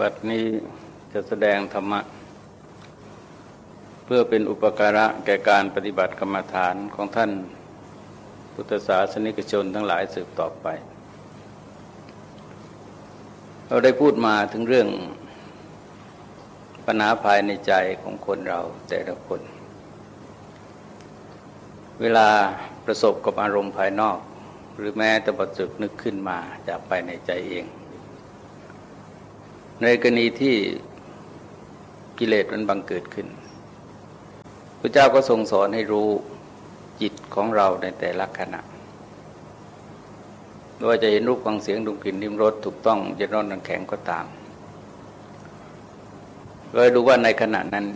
บัดนี้จะแสดงธรรมะ เพื่อเป็นอุปการะแก่การปฏิบัติกรรมฐานของท่านพุทธศาสนิกชนทั้งหลายสืบต่อไป เราได้พูดมาถึงเรื่องปัญหาภายในใจของคนเราแต่ละคน เวลาประสบกับอารมณ์ภายนอก หรือแม้แต่ประจุนึกขึ้นมาจากภายในใจเอง ในกรณีที่กิเลสมันบังเกิดขึ้นพระเจ้าก็ทรงสอนให้รู้จิตของเราในแต่ละขณะไม่ว่าจะเห็นรูปฟังเสียงดูกลิ่นริมรสถูกต้องเย็นร้อนนังแข็งก็ตามเลยดูว่าในขณะนั้น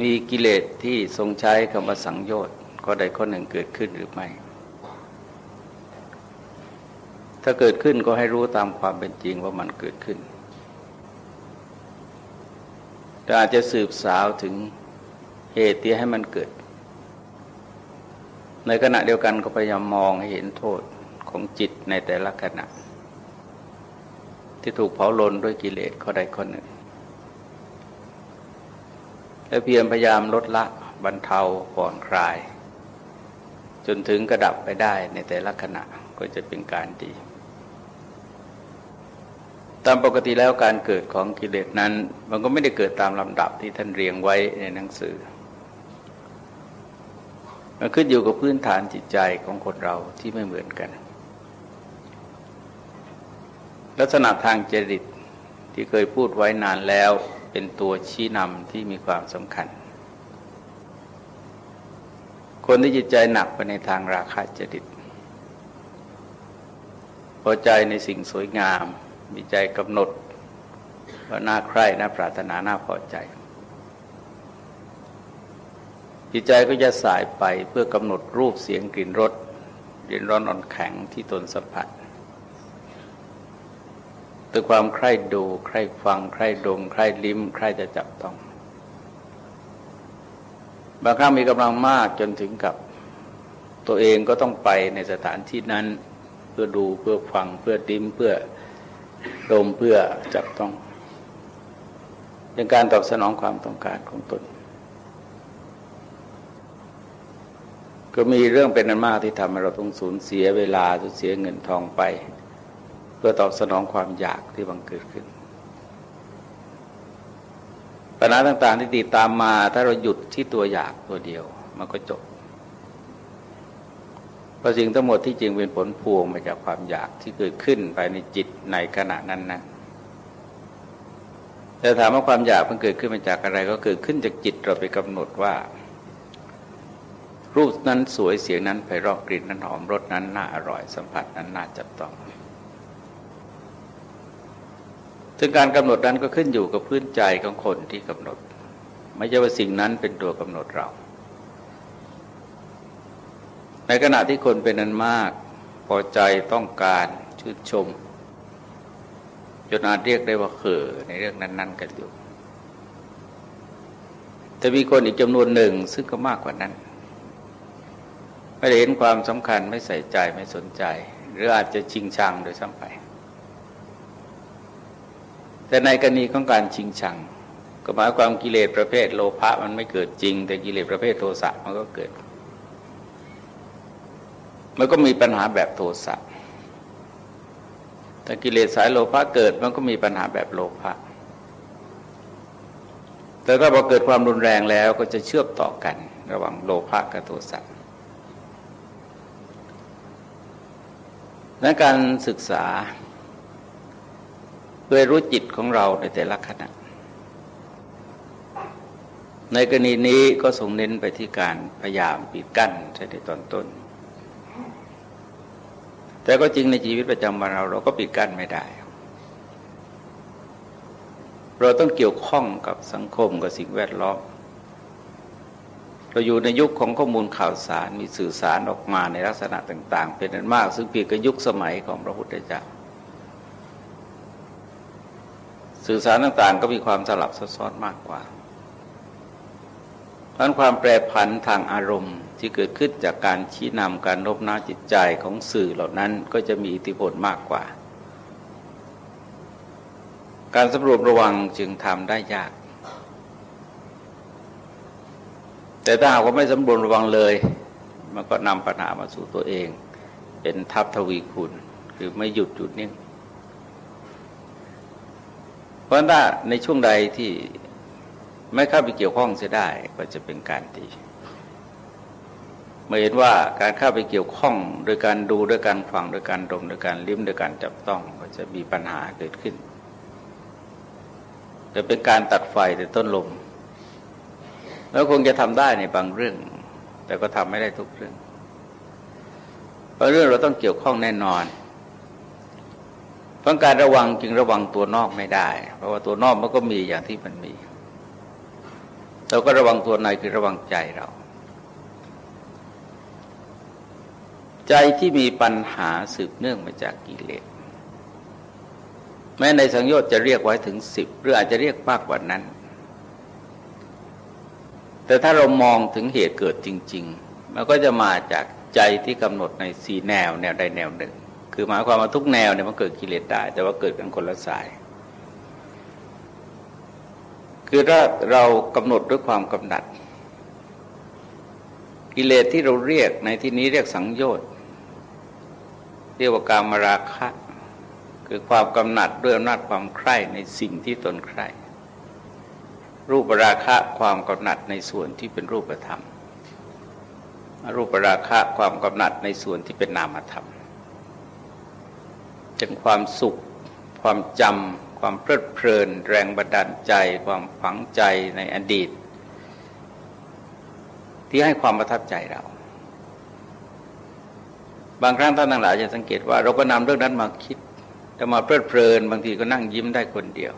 มีกิเลสที่ทรงใช้คำว่าสังโยชน์ก็ใดข้อหนึ่งเกิดขึ้นหรือไม่ ถ้าเกิดขึ้นก็ให้รู้ตามความเป็นจริงว่ามันเกิดขึ้นแต่อาจจะสืบสาวถึงเหตุที่ให้มันเกิด ในขณะเดียวกันก็พยายามมองให้เห็นโทษของจิตในแต่ละขณะ ที่ถูกเผาลนด้วยกิเลสข้อใดข้อหนึ่งและเพียรพยายามลดละบรรเทาผ่อนคลาย จนถึงกระดับไปได้ในแต่ละขณะก็จะเป็นการดี ตามปกติแล้วการเกิดของกิเลสนั้น มันก็ไม่ได้เกิดตามลำดับที่ท่านเรียงไว้ในหนังสือมันขึ้นอยู่กับพื้นฐานจิตใจของคนเราที่ไม่เหมือนกัน ลักษณะทางจริตที่เคยพูดไว้นานแล้วเป็นตัวชี้นำที่มีความสำคัญ คนที่จิตใจหนักไปในทางราคะจริตพอใจในสิ่งสวยงาม มีใจกำหนดว่าน่าใคร่น่าปรารถนาน่าพอใจ จิตใจก็จะสายไปเพื่อกำหนดรูปเสียงกลิ่นรสเย็นร้อนอ่อนแข็งที่ตนสัมผัสด้วความใคร่ดูใคร่ฟัง ใคร่ดมใคร่ลิ้ม ใคร่จะจับต้อง บางครั้งมีกำลังมากจนถึงกับตัวเองก็ต้องไปในสถานที่นั้น เพื่อดูเพื่อฟังเพื่อดิ้มเพื่อ ดมเพื่อจับต้องเป็นการตอบสนองความต้องการของตน ก็มีเรื่องเป็นนันมากที่ทำให้เราต้องสูญเสียเวลาสูญเสียเงินทองไป เพื่อตอบสนองความอยากที่บังเกิดขึ้นปัญหาต่างๆที่ติดตามมา ถ้าเราหยุดที่ตัวอยากตัวเดียว มันก็จบ เพราะสิ่งทั้งหมดที่จริงเป็นผลพวงมาจากความอยากที่เกิดขึ้นภายในจิตในขณะนั้นนะแต่ถามว่าความอยากมันเกิดขึ้นมาจากอะไร ก็เกิดขึ้นจากจิตเราไปกำหนดว่า รูปนั้นสวยเสียงนั้นไพเราะกลิ่นนั้นหอมรสนั้นน่าอร่อยสัมผัสนั้นน่าจับต้องซึ่งการกำหนดนั้นก็ขึ้นอยู่กับพื้นใจของคนที่กำหนด ไม่ใช่ว่าสิ่งนั้นเป็นตัวกำหนดเรา ในขณะที่คนเป็นนั้นมาก พอใจต้องการชื่นชม จนอาจเรียกได้ว่าเขอในเรื่องนั้น ๆ กันอยู่แต่มีคนอีกจำนวนหนึ่งซึ่งก็มากกว่านั้น ไม่ได้เห็นความสำคัญไม่ใส่ใจไม่สนใจ หรืออาจจะชิงชังโดยซ้ำไป แต่ในกรณีของการชิงชังก็หมายความกิเลสประเภทโลภะมันไม่เกิดจริง แต่กิเลสประเภทโทสะมันก็เกิด มันก็มีปัญหาแบบโทสะถ้ากิเลสสายโลภะเกิดมันก็มีปัญหาแบบโลภะแต่ถ้าพอเกิดความรุนแรงแล้วก็จะเชื่อมต่อกัน ระหว่างโลภะกับโทสะในการศึกษาเพื่อรู้จิตของเราในแต่ละขณะ ในกรณีนี้ก็ส่งเน้นไปที่การพยายามปิดกั้นใช่ในตอนต้น แต่ก็จริงในชีวิตประจำวันเราเราก็ปิดกั้นไม่ได้ เราต้องเกี่ยวข้องกับสังคมกับสิ่งแวดล้อม เราอยู่ในยุคของข้อมูลข่าวสารมีสื่อสารออกมาในลักษณะต่าง ๆ เป็นอันมาก ซึ่งเปลี่ยนกับยุคสมัยของพระพุทธเจ้า สื่อสารต่างๆ ก็มีความสลับซับซ้อนมากกว่า เพราะความแปรผันทางอารมณ์ที่เกิดขึ้นจากการชี้นำการโน้มน้าวจิตใจของสื่อเหล่านั้นก็จะมีอิทธิพลมากกว่า การสำรวมระวังจึงทำได้ยาก แต่ถ้าหากว่าไม่สำรวมระวังเลย มันก็นำปัญหามาสู่ตัวเอง เป็นทับทวีคุณ คือไม่หยุดหยุดนิ่งเพราะถ้าในช่วงใดที่ ไม่เข้าไปเกี่ยวข้องเสียได้ก็จะเป็นการดีเมื่อเห็นว่าการเข้าไปเกี่ยวข้องโดยการดูโดยการฟังโดยการดมโดยการลิ้มโดยการจับต้องก็จะมีปัญหาเกิดขึ้นจะเป็นการตัดไฟแต่ต้นลม แล้วคงจะทำได้ในบางเรื่อง แต่ก็ทำไม่ได้ทุกเรื่องบางเรื่องเราต้องเกี่ยวข้องแน่นอนเพราะการระวังจึงระวังตัวนอกไม่ได้ เพราะว่าตัวนอกมันก็มีอย่างที่มันมี เราก็ระวังตัวในคือระวังใจเรา ใจที่มีปัญหาสืบเนื่องมาจากกิเลสแม้ในสังโยชน์จะเรียกไว้ถึงสิบหรืออาจจะเรียกมากกว่านั้น แต่ถ้าเรามองถึงเหตุเกิดจริง ๆ มันก็จะมาจากใจที่กำหนดในสีแนวแนวใดแนวหนึ่ง คือหมายความว่าทุกแนวเนี่ยมันเกิดกิเลสได้ แต่ว่าเกิดกันคนละสาย คือถ้าเรากำหนดด้วยความกำหนัด กิเลสที่เราเรียกในที่นี้เรียกสังโยชน์เรียกว่าการมราคะ คือความกำหนัดด้วยอำนาจความใคร่ในสิ่งที่ตนใคร่รูปราคะความกำหนัดในส่วนที่เป็นรูปธรรม รูปราคะความกำหนัดในส่วนที่เป็นนามธรรมเป็นความสุข ความจำ ความเพลิดเพลิน แรงบันดาลใจ ความฝังใจในอดีต ที่ให้ความประทับใจเรา บางครั้งท่านทั้งหลายจะสังเกตว่า เราก็นำเรื่องนั้นมาคิดแต่มาเพลิดเพลิน บางทีก็นั่งยิ้มได้คนเดียว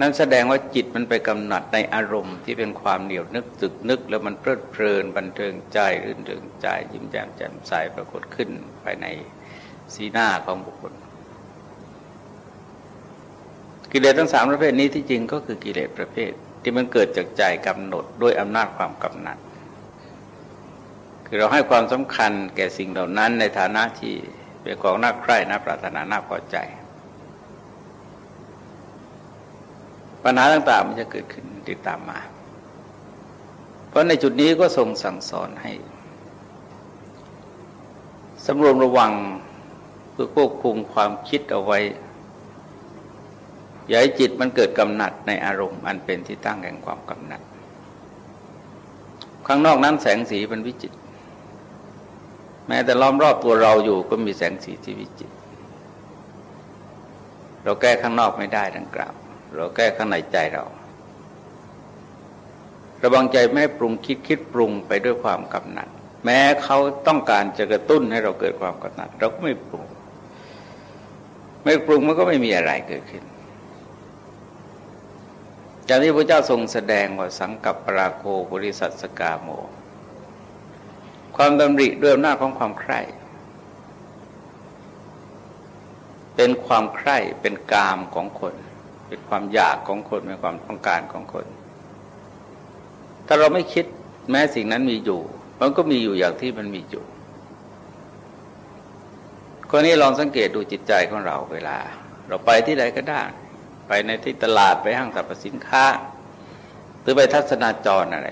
นั่นแสดงว่าจิตมันไปกำหนัดในอารมณ์ที่เป็นความเหนียวนึกตึกนึก แล้วมันเพลิดเพลิน บันเทิงใจรื่นเริงใจ ยิ้มแย้มแจ่มใสปรากฏขึ้นภายในสีหน้าของบุคคล กิเลสทั้งสามประเภทนี้ที่จริงก็คือกิเลสประเภท ที่มันเกิดจากใจกำหนดด้วยอำนาจความกำหนัด คือเราให้ความสำคัญแก่สิ่งเหล่านั้นในฐานะที่เป็นของน่าใคร่น่าปรารถนาน่าพอใจ ปัญหาต่างๆมันจะเกิดขึ้นติดตามมา เพราะในจุดนี้ก็ทรงสั่งสอนให้สำรวมระวังเพื่อควบคุมความคิดเอาไว้ อย่าให้จิตมันเกิดกำหนัดในอารมณ์อันเป็นที่ตั้งแห่งความกำหนัด ข้างนอกนั้นแสงสีเป็นวิจิต แม้แต่ล้อมรอบตัวเราอยู่ก็มีแสงสีที่วิจิต เราแก้ข้างนอกไม่ได้ดังกล่าว เราแก้ข้างในใจเรา ระวังใจไม่ปรุงคิดคิดปรุงไปด้วยความกำหนัด แม้เขาต้องการจะกระตุ้นให้เราเกิดความกำหนัด เราก็ไม่ปรุง ไม่ปรุงมันก็ไม่มีอะไรเกิดขึ้น อย่างที่พระเจ้าทรงแสดงว่าสังกับปราโคบริสัทสกาโม ความดำริด้วยอำนาจของความใคร่เป็นความใคร่เป็นกามของคน เป็นความอยากของคนเป็นความต้องการของคน ถ้าเราไม่คิดแม้สิ่งนั้นมีอยู่ มันก็มีอยู่อย่างที่มันมีอยู่คนนี้ลองสังเกตดูจิตใจของเราเวลา เราไปที่ไหนก็ได้ ไปในที่ตลาดไปห้างสรรพสินค้า หรือไปทัศนาจรอะไร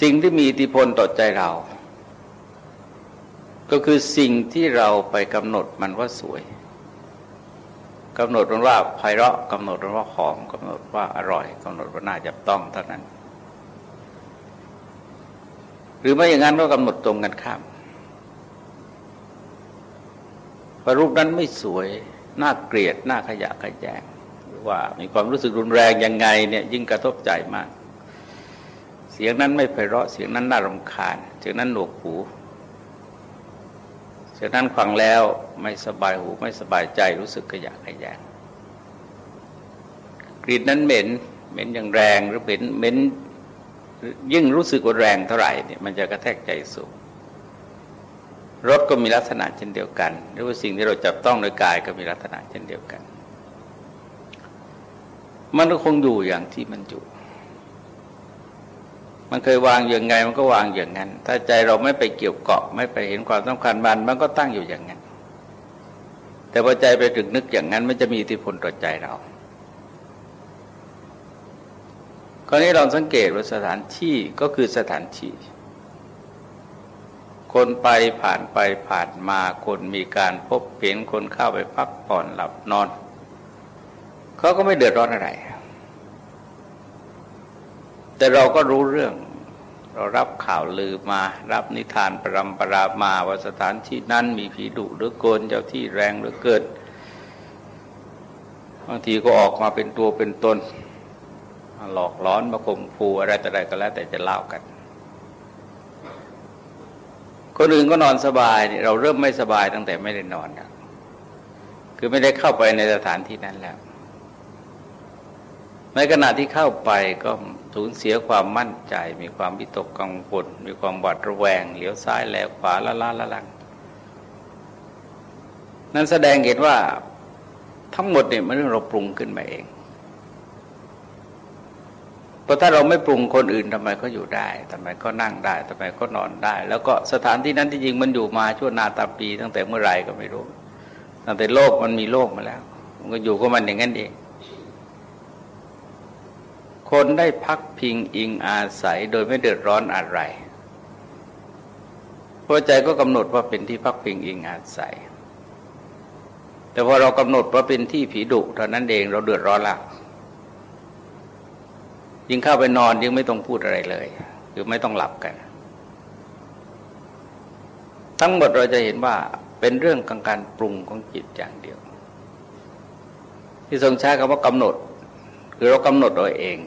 สิ่งที่มีอิทธิพลต่อใจเรา ก็คือสิ่งที่เราไปกำหนดมันว่าสวยกำหนดมันว่าไพเราะกำหนดมันว่าหอมกำหนดว่าอร่อยกำหนดว่าน่าจับต้องเท่านั้น หรือไม่อย่างนั้นก็กำหนดตรงกันข้ามว่ารูปนั้นไม่สวย น่าเกลียดน่าขยะขยแยงว่ามีความรู้สึกรุนแรงยังไงเนี่ยยิ่งกระทบใจมาก เสียงนั้นไม่ไพเราะเสียงนั้นน่ารำคาญเสียงนั้นหนวกหูเสียงนั้นฟังแล้วไม่สบายหูไม่สบายใจรู้สึกขยะขยงกลิ่นนั้นเหม็นเหม็นอย่างแรงหรือเหม็นเหม็นยิ่งรู้สึกว่าแรงเท่าไหร่เนี่ยมันจะกระแทกใจสูง รถก็มีลักษณะเช่นเดียวกัน หรือว่าสิ่งที่เราจับต้องโดยกายก็มีลักษณะเช่นเดียวกัน มันก็คงอยู่อย่างที่มันอยู่ มันเคยวางอย่างไงมันก็วางอย่างนั้น ถ้าใจเราไม่ไปเกี่ยวเกาะ ไม่ไปเห็นความสำคัญมันมันก็ตั้งอยู่อย่างนั้น แต่พอใจไปถึงนึกอย่างนั้นมันจะมีอิทธิพลต่อใจเราคราวนี้เราสังเกตว่าสถานที่ก็คือสถานที่ คนไปผ่านไปผ่านมาคนมีการพบเห็นคนเข้าไปพักผ่อนหลับนอน เขาก็ไม่เดือดร้อนอะไร แต่เราก็รู้เรื่อง เรารับข่าวลือมา รับนิทานปรำปรามาว่าสถานที่นั้นมีผีดุหรือโกนเจ้าที่แรงหรือเกิดบางทีก็ออกมาเป็นตัวเป็นตนหลอกล้อนมาข่มผูอะไรแต่ใดก็แล้วแต่จะเล่ากัน คนอื่นก็นอนสบายเราเริ่มไม่สบายตั้งแต่ไม่ได้นอนคือไม่ได้เข้าไปในสถานที่นั้นแล้ว ในขณะที่เข้าไปก็สูญเสียความมั่นใจ มีความวิตกกังวลมีความหวาดระแวง เหลียวซ้ายแลขวาละล้าละลัง นั้นแสดงเห็นว่าทั้งหมดเนี่ยมันเรื่องเราปรุงขึ้นมาเอง เพราะถ้าเราไม่ปรุงคนอื่นทำไมก็อยู่ได้ทำไมก็นั่งได้ทำไมก็นอนได้ แล้วก็สถานที่นั้นที่จริงมันอยู่มาชั่วนาตาปี ตั้งแต่เมื่อไหร่ก็ไม่รู้ตั้งแต่โลกมันมีโลกมาแล้ว มันก็อยู่ก็มันอย่างนั้นเอง คนได้พักพิงอิงอาศัยโดยไม่เดือดร้อนอะไรพอใจก็กำหนดว่าเป็นที่พักพิงอิงอาศัย แต่พอเรากำหนดว่าเป็นที่ผีดุเท่านั้นเองเราเดือดร้อนละ ยิ่งเข้าไปนอนยิ่งไม่ต้องพูดอะไรเลยคือไม่ต้องหลับกัน ทั้งหมดเราจะเห็นว่าเป็นเรื่องของการปรุงของจิตอย่างเดียว ที่ทรงใช้คำว่ากำหนด คือเรากำหนดโดยเอง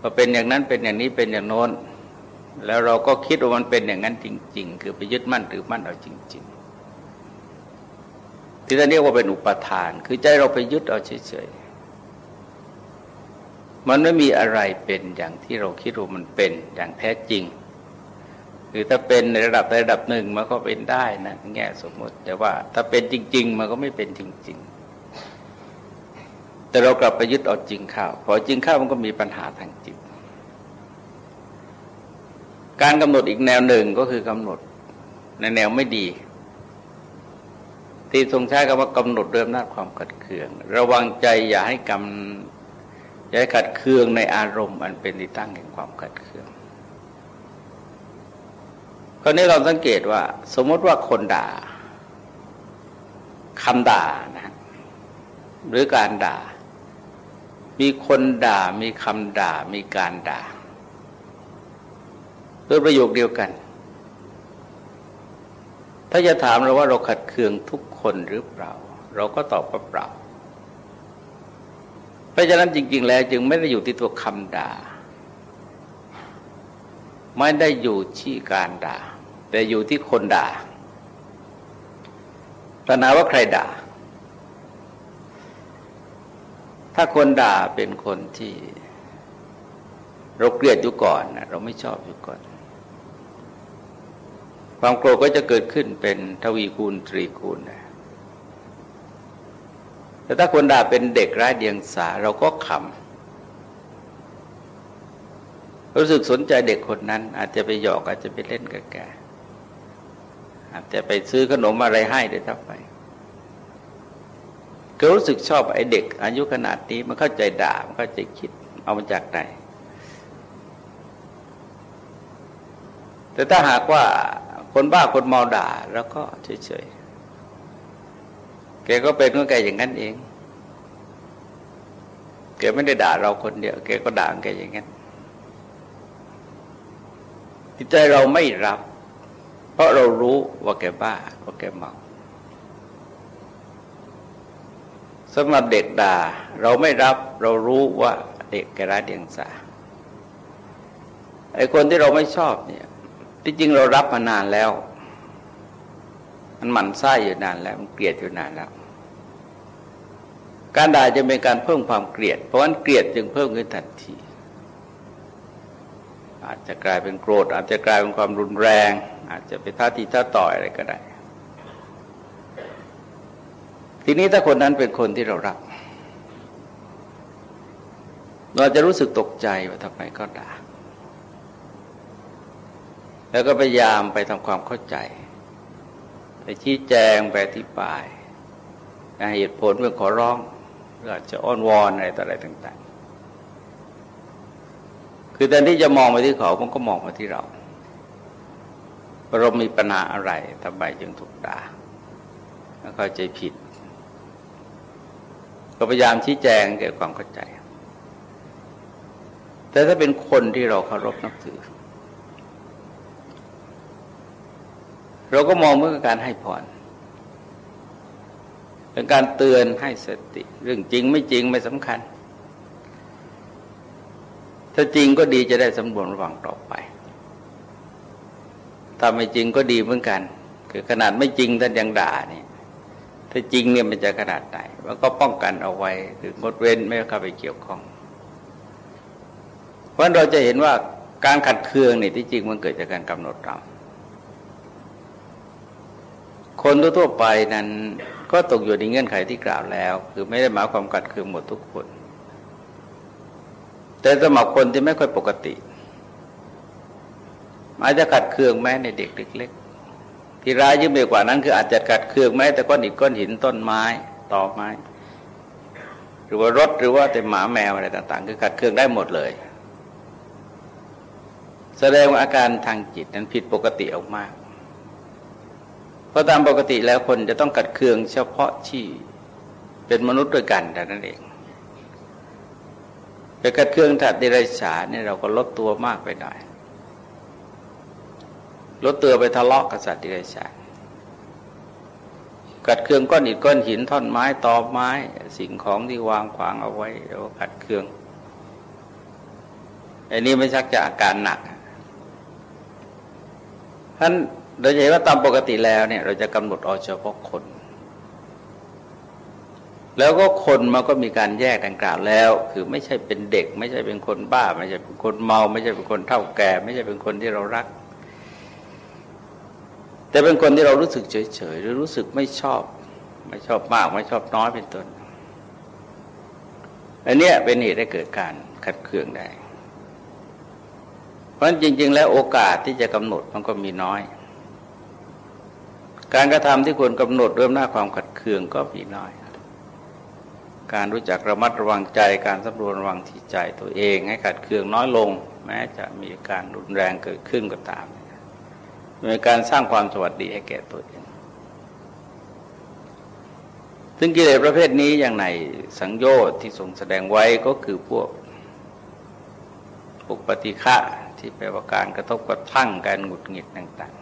ว่าเป็นอย่างนั้นเป็นอย่างนี้เป็นอย่างโน้น แล้วเราก็คิดว่ามันเป็นอย่างนั้นจริง ๆ คือไปยึดมั่นหรือมั่นเอาจริง ๆ ที่ท่าเรียกว่าเป็นอุปทาน คือใจเราไปยึดเอาเฉยๆ มันไม่มีอะไรเป็นอย่างที่เราคิดว่ามันเป็นอย่างแท้จริง คือถ้าเป็นในระดับระดับหนึ่งมันก็เป็นได้นะ แง่สมมติ แต่ว่าถ้าเป็นจริง ๆ มันก็ไม่เป็นจริง ๆ แต่เรากลับไปยึดเอาจริงข้าวพอจริงข้าวมันก็มีปัญหาทางจิต การกำหนดอีกแนวหนึ่งก็คือกำหนดในแนวไม่ดีที่ทรงใช้คำว่ากำหนดเริ่มหน้าความขัดเคือง ระวังใจอย่าให้กำอย่าให้ขัดเคืองในอารมณ์อันเป็นที่ตั้งแห่งความขัดเคืองคราวนี้เราสังเกตว่า สมมติว่าคนด่าคำด่านะหรือการด่า มีคนด่ามีคำด่ามีการด่าเพื่อประโยคเดียวกัน ถ้าจะถามเราว่าเราขัดเคืองทุกคนหรือเปล่า เราก็ตอบว่าเปล่า เพราะฉะนั้นจริง ๆ แล้วจึงไม่ได้อยู่ที่ตัวคำด่า ไม่ได้อยู่ที่การด่า แต่อยู่ที่คนด่าปัญหาว่าใครด่า ถ้าคนด่าเป็นคนที่ เราเกลียดอยู่ก่อนเราไม่ชอบอยู่ก่อน ความโกรธก็จะเกิดขึ้นเป็นทวีคูณตรีคูณนะ แต่ถ้าคนด่าเป็นเด็กร้ายเดียงสาเราก็ขำรู้สึกสนใจเด็กคนนั้น อาจจะไปหยอกอาจจะไปเล่นกับแกอาจจะไปซื้อขนมอะไรให้เดี๋ยทับไปก็รู้สึกชอบไอ้เด็ก อายุขนาดนี้มันเข้าใจด่ามันเข้าใจคิดเอามาจากไหนแต่ถ้าหากว่าคนบ้าคนเมาด่า แล้วก็เฉยๆ แกก็เป็นของแกอย่างนั้นเองแกไม่ได้ด่าเราคนเดียวแกก็ด่าแกอย่างนั้นจิตใจเราไม่รับ เพราะเรารู้ว่าแกบ้าว่าแกเมาสำหรับเด็กด่า เราไม่รับเรารู้ว่าเด็กแกระเดียงสาไอ้คนที่เราไม่ชอบเนี่ย ที่จริงเรารับมานานแล้ว มันหมั่นไส้อยู่นานแล้ว มันเกลียดอยู่นานแล้ว การด่าจะเป็นการเพิ่มความเกลียด เพราะฉะนั้นเกลียดจึงเพิ่มขึ้นทันที อาจจะกลายเป็นโกรธ อาจจะกลายเป็นความรุนแรง อาจจะเป็นท่าทีท่าต่อยอะไรก็ได้ ทีนี้ถ้าคนนั้นเป็นคนที่เรารัก เราจะรู้สึกตกใจว่าทำไมก็ด่า แล้วก็พยายามไปทำความเข้าใจ ไปชี้แจงไปอธิบายเหตุผลเพื่อขอร้อง ออาจจะอ้อนวอนอะไรต่ออะไรต่าง ๆ คือแทนที่จะมองไปที่เขามันก็มองมาที่เราเรามีปัญหาอะไรทำไมจึงถูกด่าเข้าใจผิด ก็พยายามชี้แจงเกิดความเข้าใจ แต่ถ้าเป็นคนที่เราเคารพนับถือ เราก็มองเมื่อการให้พร เป็นการเตือนให้สติ เรื่องจริงไม่จริงไม่สำคัญ ถ้าจริงก็ดีจะได้สำรวจระวังต่อไปถ้าไม่จริงก็ดีเหมือนกัน คือขนาดไม่จริงท่านยังด่าเนี่ยถ้าจริงเนี่ยมันจะขนาดไหนมันก็ป้องกันเอาไว้คืองดเว้นไม่เข้าไปเกี่ยวข้อง เพราะเราจะเห็นว่าการขัดเคืองเนี่ยที่จริงมันเกิดจากการกำหนดเราคนทั่วไปนั้น ก็ตกอยู่ในเงื่อนไขที่กล่าวแล้ว คือไม่ได้หมายความขัดเคืองหมดทุกคน แต่สำหรับคนที่ไม่ค่อยปกติอาจจะกัดเคืองแม้ในเด็กเล็กๆที่ร้ายยิ่งไปกว่านั้น คืออาจจะกัดเคืองแม้แต่ก้อนอิฐก้อนหินต้นไม้ตอไม้ หรือว่ารถหรือว่าแต่หมาแมวอะไรต่าง ๆ คือกัดเคืองได้หมดเลย แสดงว่าอาการทางจิตนั้นผิดปกติออกมาก ราะตามปกติแล้วคนจะต้องกัดเคืองเฉพาะที่เป็นมนุษย์ด้วยกันแต่นั้นเองแต่กัดเคืองถัดดิไรฉาเนี่ยเราก็ลดตัวมากไปหน่อยรถเตือไปทะเลาะกับสัตว์ที่ไรฉานกัดเคืองก้อนอิฐก้อนหินท่อนไม้ตอไม้ สิ่งของที่วางขวางเอาไว้แล้วกัดเคืองอันนี้ไม่ชักจะอาการหนักท่าน โดยเฉพาตามปกติแล้วเนี่ย เราจะกำหนดเอาเฉพาะคน แล้วก็คนมันก็มีการแยกดังกล่าวแล้ว คือไม่ใช่เป็นเด็ก ไม่ใช่เป็นคนบ้า ไม่ใช่เป็นคนเมา ไม่ใช่เป็นคนเท่าแก่ ไม่ใช่เป็นคนที่เรารัก แต่เป็นคนที่เรารู้สึกเฉยๆหรือรู้สึกไม่ชอบ ไม่ชอบมากไม่ชอบน้อยเป็นต้นอันนี้เป็นเหตุให้เกิดการขัดเคืองได้ เพราะฉะนั้นจริง ๆ แล้วโอกาสที่จะกำหนดมันก็มีน้อย การกระทำที่ควรกำหนดเริ่มหน้าความขัดเคืองก็มีน้อย การรู้จักระมัดระวังใจ การสำรวจระวังที่ใจตัวเอง ให้ขัดเคืองน้อยลง แม้จะมีการรุนแรงเกิดขึ้นก็ตามในการสร้างความสวัสดีให้แก่ตัวเองซึ่งกิเลสประเภทนี้อย่างในสังโยชน์ที่ทรงแสดงไว้ก็คือพวกปุกปฏิฆะที่แปลว่าการกระทบกระทั่งการหงุดหงิดต่าง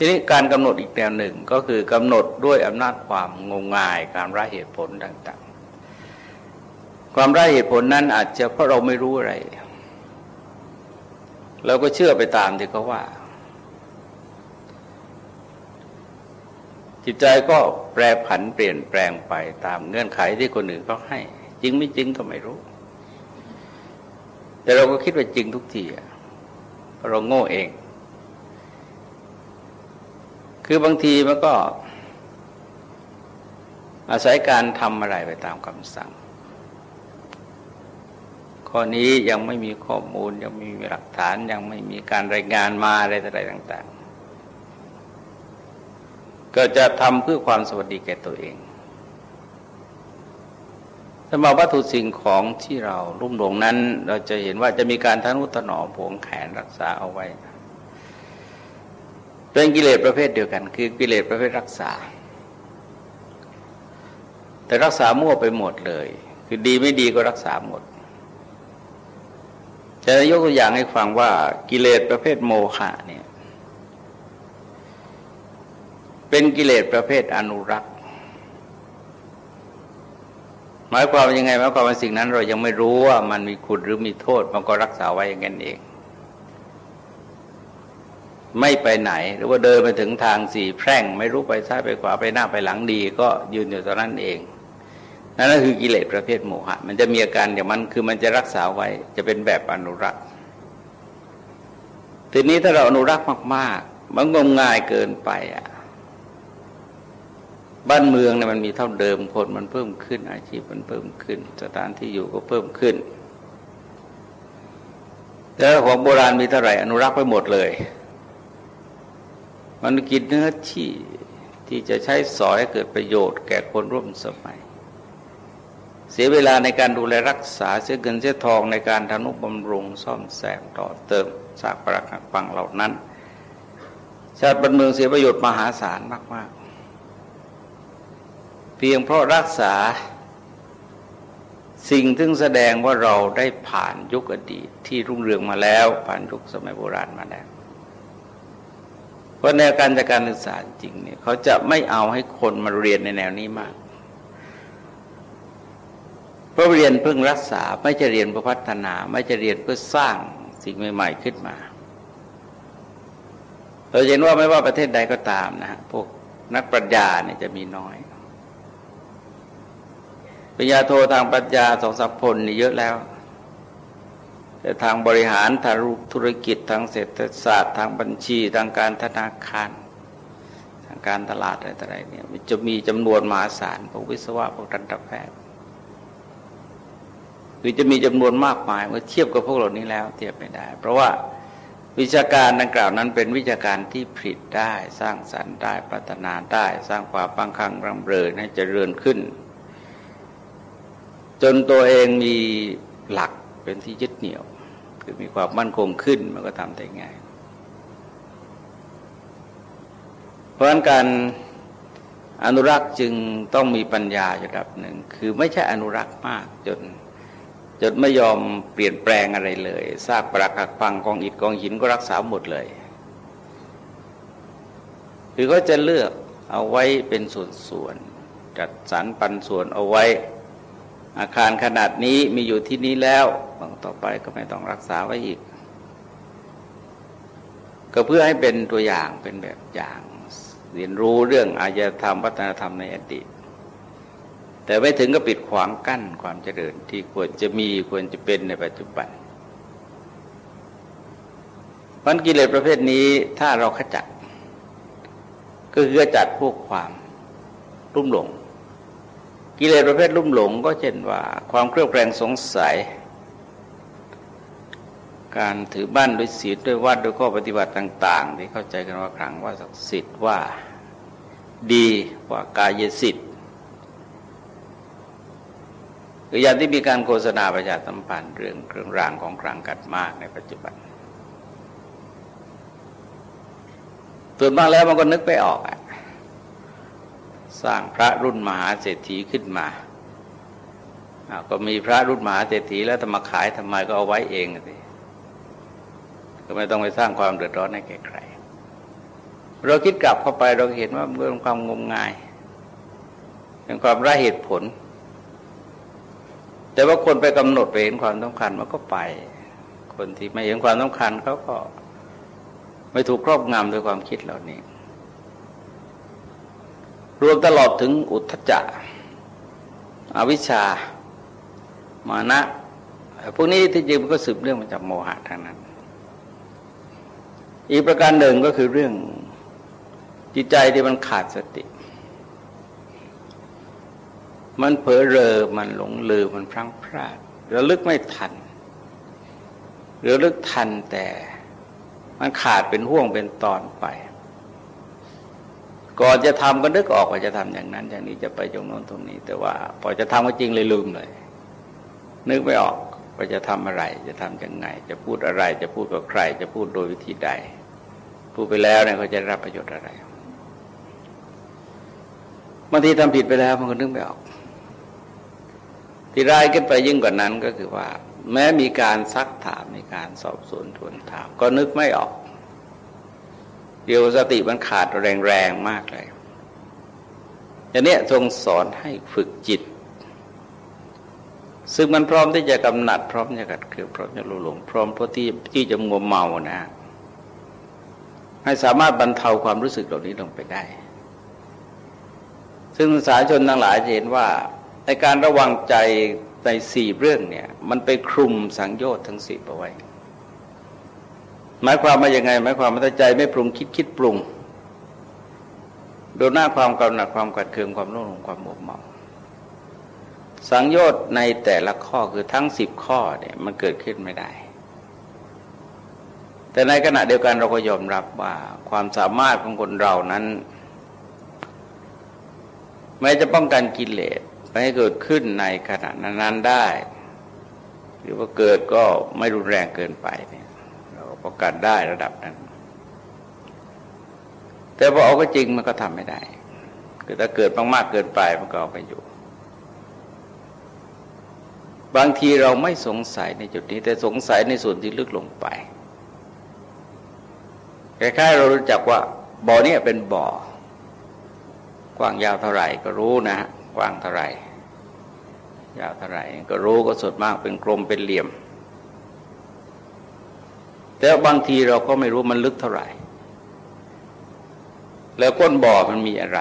ทีนี้การกำหนดอีกแนวหนึ่งก็คือกำหนดด้วยอำนาจความงมงายการร้เหตุผลต่างๆ ความร้เหตุผลนั้นอาจจะเพราะเราไม่รู้อะไรเราก็เชื่อไปตามที่เขาว่า จิตใจก็แปรผันเปลี่ยนแปลงไปตามเงื่อนไขที่คนอื่นเขาให้ จริงไม่จริงก็ไม่รู้ แต่เราก็คิดว่าจริงทุกทีเพราะเราโง่เอง คือบางทีมันก็ อาศัยการทำอะไรไปตามคำสั่ง ข้อนี้ยังไม่มีข้อมูล ยังไม่มีหลักฐานยังไม่มีการรายงานมาอะไรต่าง ๆ ก็จะทำเพื่อความสวัสดีแก่ตัวเองสำหรับวัตถุสิ่งของที่เรารุ่มหลงนั้น เราจะเห็นว่าจะมีการทานุถนอมผงแขนรักษาเอาไว้ เป็นกิเลสประเภทเดียวกัน คือกิเลสประเภทรักษา แต่รักษามั่วไปหมดเลย คือดีไม่ดีก็รักษาหมดจะยกตัวอย่างให้ฟังว่ากิเลสประเภทโมหะเนี่ย เป็นกิเลสประเภทอนุรักษ์หมายความยังไงหมายความว่าสิ่งนั้นเรายังไม่รู้ว่ามันมีคุณหรือมีโทษ มันก็รักษาไว้อย่างนั้นเอง ไม่ไปไหน หรือว่าเดินไปถึงทางสี่แพร่ง ไม่รู้ไปซ้ายไปขวาไปหน้าไปหลังดี ก็ยืนอยู่ตรงนั้นเองนั่นก็คือกิเลสประเภทโมหะ มันจะมีอาการอย่างมันคือมันจะรักษาไว้จะเป็นแบบอนุรักษ์ทีนี้ถ้าเราอนุรักษ์มากๆ มันงมงายเกินไปอะบ้านเมืองเนี่ยมันมีเท่าเดิมคนมันเพิ่มขึ้น อาชีพมันเพิ่มขึ้น สถานที่อยู่ก็เพิ่มขึ้นแล้วของโบราณมีเท่าไหร่อนุรักษ์ไปหมดเลย มันกินเนื้อที่ที่จะใช้สอยเกิดประโยชน์แก่คนร่วมสมัย เสียเวลาในการดูแลรักษาเสียเงินเสียทองในการทนุบำรุงซ่อมแซมต่อเติมสางปรักปังเหล่านั้น ชาติบันเมืองเสียประโยชน์มหาศาลมาก ๆ เพียงเพราะรักษาสิ่งที่แสดงว่าเราได้ผ่านยุคอดีตที่รุ่งเรืองมาแล้ว ผ่านยุคสมัยโบราณมาแล้ว เพราะแนวการจัดการศึกษาจริงเนี่ยเขาจะไม่เอาให้คนมาเรียนในแนวนี้มาก เพราะเรียนเพื่อรักษาไม่จะเรียนเพื่อพัฒนา ไม่จะเรียนเพื่อสร้างสิ่งใหม่ๆขึ้นมา เราเห็นว่าไม่ว่าประเทศใดก็ตามนะฮะพวกนักปรัชญาเนี่ยจะมีน้อยปัญญาโททางปรัชญาสองสัพพลนี่เยอะแล้ว แต่ทางบริหารทางธุรกิจทางเศรษฐศาสตร์ ทางบัญชีทางการธนาคาร ทางการตลาดอะไรต่ออะไรเนี่ยมันจะมีจำนวนมหาศาลพวกวิศวะพวกทันตแพทย์คือจะมีจำนวนมากมายเมื่อเทียบกับพวกเหล่านี้แล้วเทียบไม่ได้ เพราะว่าวิชาการดังกล่าวนั้นเป็นวิชาการที่ผลิตได้สร้างสรรค์ได้พัฒนาได้ สร้างความปังคังร่ำเริญให้เจริญขึ้น จนตัวเองมีหลัก เป็นที่ยึดเหนี่ยว คือมีความมั่นคงขึ้นมันก็ทำได้ง่าย เพราะฉะนั้นการอนุรักษ์จึงต้องมีปัญญาระดับหนึ่ง คือไม่ใช่อนุรักษ์มากจน จนไม่ยอมเปลี่ยนแปลงอะไรเลยซากปรักหักพังกองอิฐกองหินก็รักษาหมดเลยคือก็จะเลือกเอาไว้เป็นส่วนๆจัดสรรปันส่วนเอาไว้อาคารขนาดนี้มีอยู่ที่นี้แล้ว บางต่อไปก็ไม่ต้องรักษาไว้อีก ก็เพื่อให้เป็นตัวอย่างเป็นแบบอย่างเรียนรู้เรื่องอารยธรรมวัฒนธรรมในอดีต แต่ไม่ถึงก็ปิดขวางกั้นความเจริญที่ควรจะมีควรจะเป็นในปัจจุบันพันกิเลสประเภทนี้ถ้าเราขจัด ก็คือขจัดพวกความรุ่มหลง กิเลสประเภทลุ่มหลง ก็เช่นว่า ความเครียดแครงสงสัย การถือบ้านด้วยศีลด้วยวัดด้วยข้อปฏิบัติต่าง ๆ ที่เข้าใจกันว่าครั้งว่าศักดิ์สิทธิ์ว่าดีกว่ากายสิทธิ์หรืออย่างที่มีการโฆษณาประชาสัมพันธ์เรื่องเครื่องรางของครังกัดมากในปัจจุบันส่วนมากแล้วมันก็นึกไปออกอะสร้างพระรุ่นมหาเศรษฐีขึ้นมาก็มีพระรุ่นมหาเศรษฐีแล้วจะมาขายทำไมก็เอาไว้เองสิ ก็ไม่ต้องไปสร้างความเดือดร้อนให้แก่ใคร เราคิดกลับเข้าไปเราเห็นว่าเรื่องความงมงายเป็นความไร้เหตุผล แต่ว่าคนไปกำหนดไปเห็นความสำคัญมันก็ไป คนที่ไม่เห็นความสำคัญเขาก็ ไม่ถูกครอบงำด้วยความคิดเหล่านี้ รวมตลอดถึงอุทธจักอวิชชา มานะ พวกนี้ที่จริงมันก็สืบเรื่องมาจากโมหะทางนั้น อีกประการหนึ่งก็คือเรื่องจิตใจที่มันขาดสติ มันเผลอเรอมันหลงลืมมันพลั้งพลาดระลึกไม่ทันระลึกทันแต่มันขาดเป็นห่วงเป็นตอนไป ก่อนจะทำก็นึกออกว่าจะทำอย่างนั้น อย่างนี้จะไปตรงโน้นตรงนี้ แต่ว่าพอจะทำก็จริงเลยลืมเลย นึกไม่ออกว่าจะทำอะไร จะทํำยังไง จะพูดอะไร จะพูดกับใคร จะพูดโดยวิธีใด พูดไปแล้วเนี่ยเขาจะรับประโยชน์อะไรบางทีทำผิดไปแล้วมันก็นึกไม่ออกที่ร้ายขึ้นไปยิ่งกว่านั้นก็คือว่า แม้มีการซักถามมีการสอบสวนทวนถาม ก็นึกไม่ออก เดียวสติมันขาดแรงๆมากเลยอย่างนี้ทรงสอนให้ฝึกจิต ซึ่งมันพร้อมที่จะกำหนัด พร้อมจะกัดเกลือพร้อมจะลุหลง พร้อมพที่ที่จะงมเมานะ ให้สามารถบรรเทาความรู้สึกเหล่านี้ลงไปได้ ซึ่งสาชนทั้งหลายจะเห็นว่าในการระวังใจในสี่เรื่องเนี่ย มันไปคลุมสังโยชน์ทั้งสี่เอาไว้ หมายความว่ายังไง หมายความว่าใจไม่ปรุงคิดคิดปรุง โดูหน้าความกำหนัดความกัดเคืองความรุ่งงความหมกเมาสังโยชน์ในแต่ละข้อคือทั้งสิบข้อเนี่ยมันเกิดขึ้นไม่ได้ แต่ในขณะเดียวกันเราก็ยอมรับว่าความสามารถของคนเรานั้นแม้จะป้องกันกิเลสไม่ให้เกิดขึ้นในขณะนั้นๆได้ หรือว่าเกิดก็ไม่รุนแรงเกินไปเนี่ยเราป้องกันได้ระดับนั้น แต่พอเอาก็จริงมันก็ทำไม่ได้คือถ้าเกิดมากๆเกินไปมันก็เอาไปอยู่ บางทีเราไม่สงสัยในจุดนี้ แต่สงสัยในส่วนที่ลึกลงไป คล้ายๆเรารู้จักว่าบ่อนี้เป็นบ่อ กว้างยาวเท่าไหร่ก็รู้นะฮะกว้างเท่าไหร่ ยาวเท่าไหร่ ก็รู้ก็สุดมากเป็นกลมเป็นเหลี่ยม แต่บางทีเราก็ไม่รู้มันลึกเท่าไหร่ แล้วก้นบ่อมันมีอะไร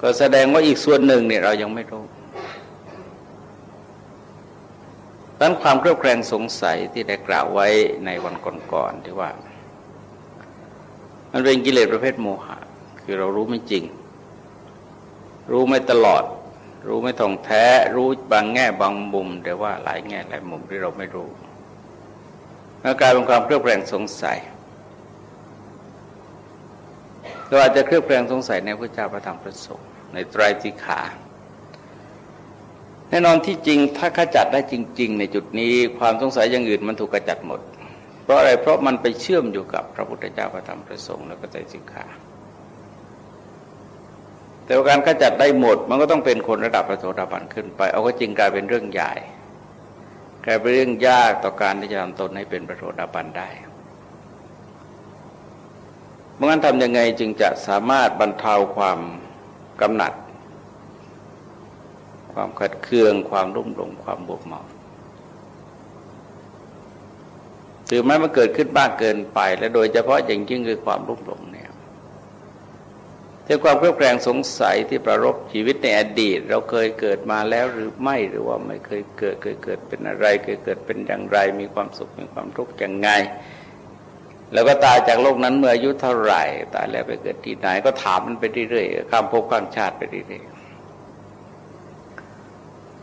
ก็แสดงว่าอีกส่วนหนึ่งเนี่ยเรายังไม่รู้ ดังความเครียดแคลงสงสัยที่ได้กล่าวไว้ในวันก่อนๆที่ว่า มันเป็นกิเลสประเภทโมหะ คือเรารู้ไม่จริง รู้ไม่ตลอด รู้ไม่ท่องแท้ รู้บางแง่บางมุม แต่ว่าหลายแง่หลายมุมที่เราไม่รู้อากลารเป็นความเครือบแคลงสงสัยเราอาจจะเครือบแคลงสงสัยในพระเจ้าประธรรมประสงค์ในไตรจิขา แน่นอนที่จริงถ้าขจัดได้จริง ๆ ในจุดนี้ความสงสัยอย่างอื่นมันถูกขจัดหมด เพราะอะไรเพราะมันไปเชื่อมอยู่กับพระพุทธเจ้าประธรรมประสงค์แล้วก็ไตรจิขาแต่ว่าการขจัดได้หมดมันก็ต้องเป็นคนระดับพระโสดาบันขึ้นไป เอาก็จริงกลายเป็นเรื่องใหญ่ กลายเป็นเรื่องยากต่อการที่จะทำตนให้เป็นพระโสดาบันได้เมื่อนั้นทำยังไงจึงจะสามารถบรรเทาความกำหนัด ความขัดเคืองความรุ่มหลงความบวกเมาถือแม้มันเกิดขึ้นมากเกินไป และโดยเฉพาะอย่างยิ่งคือความรุ่มหลงเนี่ยแต่ความเครียดแคลงสงสัยที่ประรบชีวิตในอดีต เราเคยเกิดมาแล้วหรือไม่หรือว่าไม่เคยเกิดเคยเกิดเป็นอะไรเคยเกิดเป็นอย่างไร มีความสุขมีความทุกข์อย่างไง แล้วก็ตายจากโลกนั้นเมื่ออายุเท่าไหร่ ตายแล้วไปเกิดที่ไหนก็ถามมันไปเรื่อยๆข้ามภพข้ามชาติไปเรื่อย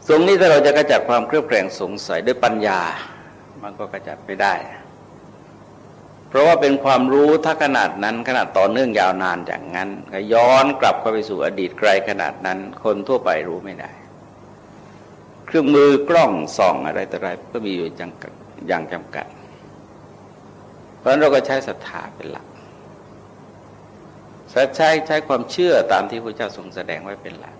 ตรงนี้ถ้าเราจะกระจัดความเครียดแคลงสงสัยด้วยปัญญา มันก็กระจัดไปได้ เพราะว่าเป็นความรู้ถ้าขนาดนั้นขนาดต่อเนื่องยาวนานอย่างนั้นก็ย้อนกลับเข้าไปสู่อดีตไกลขนาดนั้น คนทั่วไปรู้ไม่ได้ เครื่องมือกล้องส่องอะไรต่ออะไรก็มีอยู่จังอย่างจำกัด เพราะะนั้นเราก็ใช้ศรัทธาเป็นหลักใช้ใช้ความเชื่อตามที่พระเจ้าทรงแสดงไว้เป็นหลัก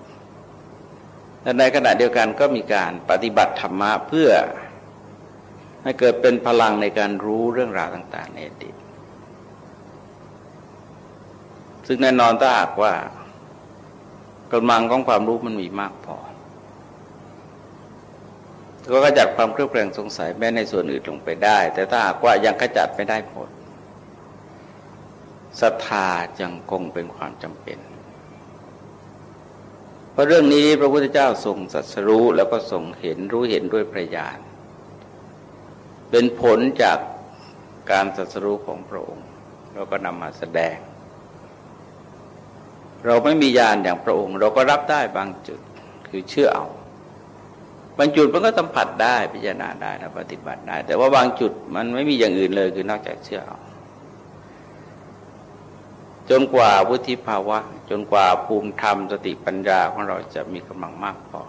และในขณะเดียวกันก็มีการปฏิบัติธรรมะเพื่อให้เกิดเป็นพลังในการรู้เรื่องราวต่าง ๆ ในอดีตซึ่งแน่นอนถ้าหากว่ากำลังของความรู้มันมีมากพอ ก็ขจัดความเครียดแคลงสงสัยแม้ในส่วนอื่นลงไปได้ แต่ถ้าหากว่ายังขจัดไม่ได้หมดศรัทธายังคงเป็นความจำเป็น ราะเรื่องนี้พระพุทธเจ้าทรงสัสรู้แล้วก็ทรงเห็นรู้เห็นด้วยประญาณเป็นผลจากการสัสรู้ของพระองค์ เราก็นำมาแสดง เราไม่มีญาณอย่างพระองค์ เราก็รับได้บางจุดคือเชื่อเอา บางจุดมันก็สัมผัสได้พิจารณาได้นะปฏิบัติได้ แต่ว่าบางจุดมันไม่มีอย่างอื่นเลยคือนอกจากเชื่อเอา จนกว่าวุฒิภาวะ จนกว่าภูมิธรรมสติปัญญาของเราจะมีกำลังมากพอ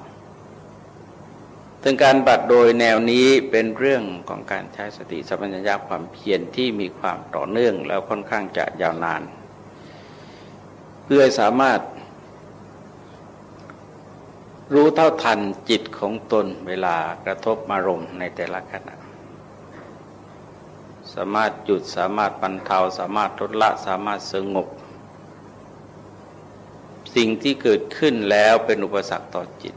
ถึงการบัตรโดยแนวนี้เป็นเรื่องของการใช้สติสัมปชัญญะความเพียรที่มีความต่อเนื่องแล้วค่อนข้างจะยาวนาน เพื่อสามารถ รู้เท่าทันจิตของตนเวลากระทบมารมณ์ในแต่ละขณะ สามารถหยุดสามารถบรรเทาสามารถลดละสามารถสงบ สิ่งที่เกิดขึ้นแล้วเป็นอุปสรรคต่อจิต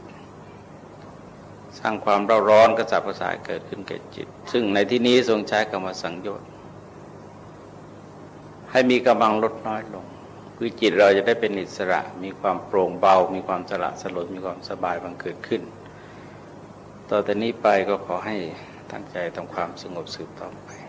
สร้างความร้าร้อนกระสับกระส่ายเกิดขึ้นแก่จิต ซึ่งในที่นี้ทรงใช้คำว่าสังโยชน์ให้มีกำลังลดน้อยลง คือจิตเราจะได้เป็นอิสระมีความโปร่งเบา มีความสละสลดมีความสบายบังเกิดขึ้น ต่อแต่นี้ไปก็ขอให้ตั้งใจทำความสงบสืบต่อไป